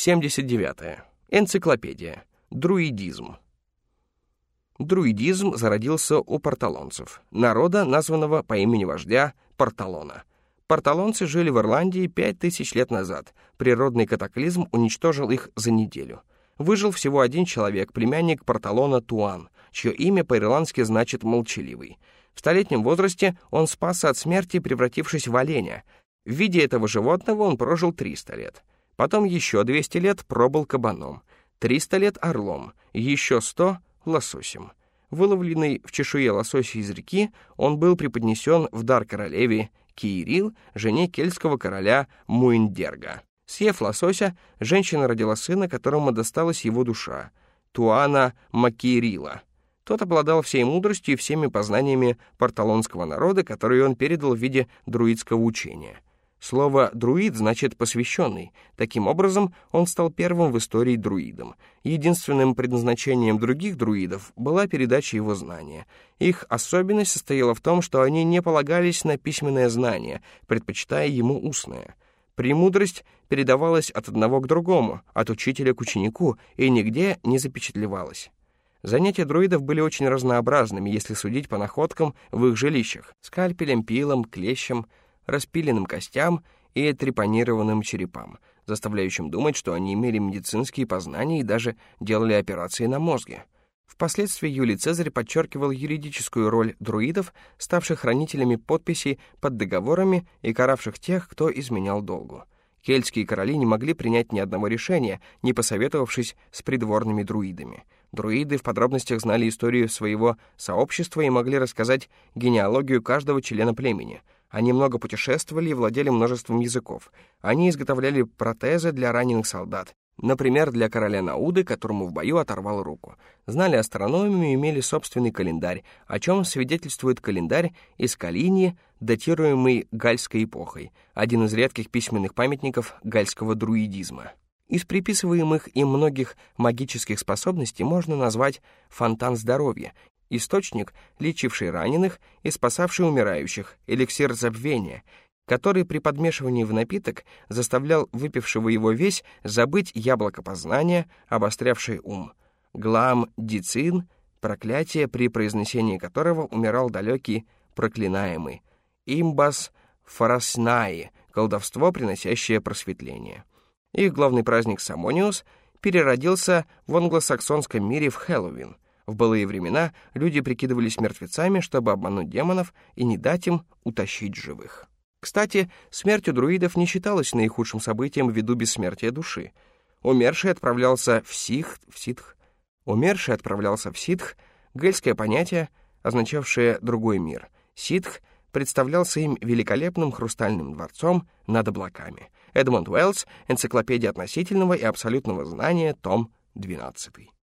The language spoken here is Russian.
79. Энциклопедия. Друидизм. Друидизм зародился у порталонцев, народа, названного по имени вождя Порталона. Порталонцы жили в Ирландии пять тысяч лет назад. Природный катаклизм уничтожил их за неделю. Выжил всего один человек, племянник Порталона Туан, чье имя по-ирландски значит «молчаливый». В столетнем возрасте он спасся от смерти, превратившись в оленя. В виде этого животного он прожил 300 лет. Потом еще 200 лет пробыл кабаном, 300 лет орлом, еще 100 — лососем. Выловленный в чешуе лосося из реки, он был преподнесен в дар королеве Киирил, жене кельтского короля Муиндерга. Съев лосося, женщина родила сына, которому досталась его душа, Туана Макирила — тот обладал всей мудростью и всеми познаниями порталонского народа, которые он передал в виде друидского учения. Слово «друид» значит «посвященный». Таким образом, он стал первым в истории друидом. Единственным предназначением других друидов была передача его знания. Их особенность состояла в том, что они не полагались на письменное знание, предпочитая ему устное. Премудрость передавалась от одного к другому, от учителя к ученику, и нигде не запечатлевалась. Занятия друидов были очень разнообразными, если судить по находкам в их жилищах — скальпелем, пилом, клещем, распиленным костям и трепанированным черепам, заставляющим думать, что они имели медицинские познания и даже делали операции на мозге. Впоследствии Юлий Цезарь подчеркивал юридическую роль друидов, ставших хранителями подписей под договорами и каравших тех, кто изменял долгу. Кельтские короли не могли принять ни одного решения, не посоветовавшись с придворными друидами — Друиды в подробностях знали историю своего сообщества и могли рассказать генеалогию каждого члена племени. Они много путешествовали и владели множеством языков. Они изготовляли протезы для раненых солдат, например, для короля Науды, которому в бою оторвал руку. Знали астрономию и имели собственный календарь, о чем свидетельствует календарь из Калинии, датируемый гальской эпохой, один из редких письменных памятников гальского друидизма. Из приписываемых им многих магических способностей можно назвать фонтан здоровья, источник, лечивший раненых и спасавший умирающих, эликсир забвения, который при подмешивании в напиток заставлял выпившего его весь забыть яблоко познания, обострявший ум. Глам дицин, проклятие, при произнесении которого умирал далекий проклинаемый. Имбас фараснаи, колдовство, приносящее просветление. Их главный праздник Самониус переродился в англосаксонском мире в Хэллоуин. В былые времена люди прикидывались мертвецами, чтобы обмануть демонов и не дать им утащить живых. Кстати, смерть у друидов не считалась наихудшим событием ввиду бессмертия души. Умерший отправлялся в ситх, в ситх. Умерший отправлялся в ситх, гельское понятие, означавшее «другой мир». Ситх представлялся им великолепным хрустальным дворцом над облаками — Эдмонд Уэллс, «Энциклопедия относительного и абсолютного знания», том 12.